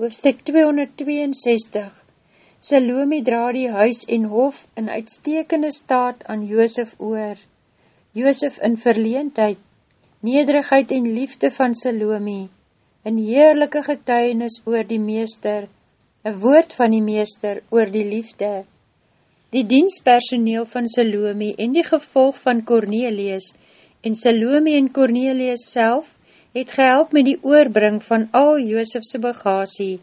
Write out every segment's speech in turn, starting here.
hoofstuk 262 Salome dra die huis en hof in uitstekende staat aan Joosef oor. Joosef in verleendheid, nederigheid en liefde van Salome, een heerlijke getuienis oor die meester, een woord van die meester oor die liefde. Die dienspersoneel van Salome en die gevolg van Cornelius en Salome en Cornelius self het gehelp met die oorbring van al Joosefse bagasie.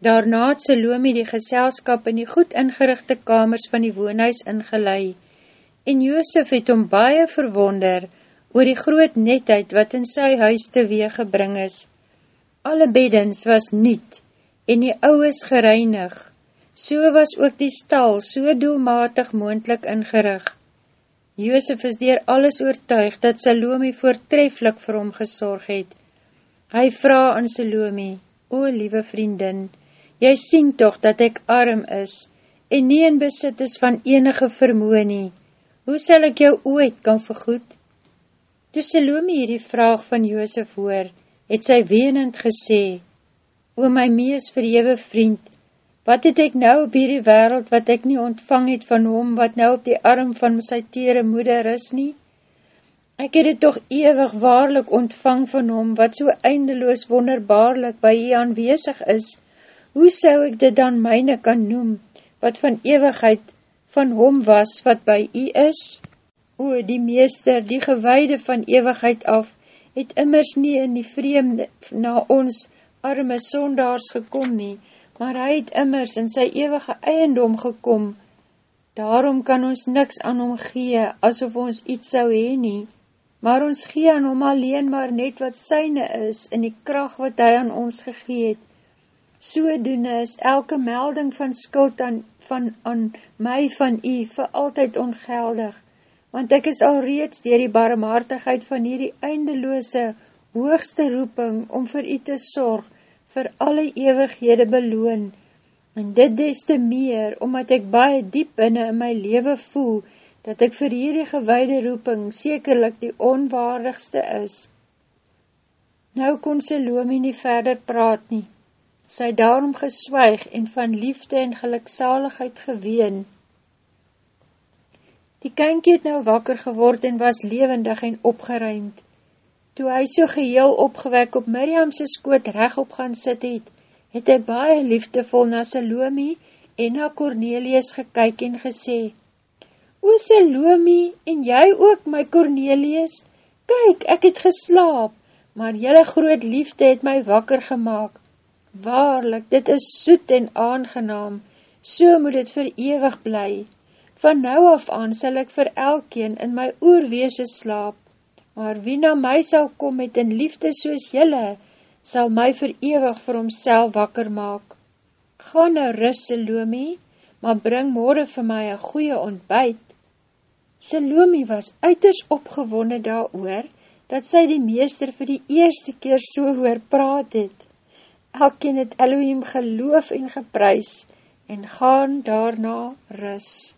Daarna het Salome die geselskap in die goed ingerichte kamers van die woonhuis ingelei, en Joosef het om baie verwonder oor die groot netheid wat in sy huis teweeg gebring is. Alle beddens was niet, en die ouwes gereinig, so was ook die stal so doelmatig moendlik ingerig. Joosef is dier alles oortuig dat Salome voortreflik vir hom gesorg het. Hy vraag aan Salome, O liewe vriendin, jy sien toch dat ek arm is en nie in besit is van enige vermoe nie. Hoe sal ek jou ooit kan vergoed? Toe Salome hierdie vraag van Joosef hoor, het sy wenend gesê, O my mees verhewe vriend, Wat het ek nou op hierdie wereld wat ek nie ontvang het van hom, wat nou op die arm van sy tere moeder is nie? Ek het het toch ewig waarlik ontvang van hom, wat so eindeloos wonderbaarlik by hy aanwezig is. Hoe sou ek dit dan myne kan noem, wat van ewigheid van hom was, wat by hy is? O, die meester, die gewaide van ewigheid af, het immers nie in die vreemde na ons arme sondaars gekom nie, maar hy het immers in sy eeuwige eiendom gekom, daarom kan ons niks aan hom gee, asof ons iets sou heen nie, maar ons gee aan hom alleen maar net wat syne is, in die kracht wat hy aan ons gegeet. Sodoende is elke melding van skuld aan, van, aan my van u vir altyd ongeldig, want ek is al reeds dier die barmhartigheid van hierdie eindeloose, hoogste roeping om vir u te sorg, vir alle ewighede beloon, en dit des te meer, omdat ek baie diep binnen in my leven voel, dat ek vir hierdie gewaide roeping sekerlik die onwaardigste is. Nou kon Salome nie verder praat nie, sy daarom geswyg en van liefde en geluksaligheid geween. Die kankie het nou wakker geword en was levendig en opgeruimd. Toe hy so geheel opgewek op Miriamse skoot rechtop gaan sit het, het hy baie liefdevol na Salome en na Cornelius gekyk en gesê, O Salome, en jy ook my Cornelius, kyk, ek het geslaap, maar jylle groot liefde het my wakker gemaakt. Waarlik, dit is soet en aangenaam, so moet het vir ewig bly. Van nou af aan sal ek vir elkeen in my oorweese slaap, maar wie na my sal kom met in liefde soos jylle, sal my verewig vir homself wakker maak. Ga nou rus, Salome, maar bring morgen vir my een goeie ontbijt. Salome was uiters opgewonne daar oor, dat sy die meester vir die eerste keer so hoor praat het. Elkien het Elohim geloof en geprys, en gaan daarna rus.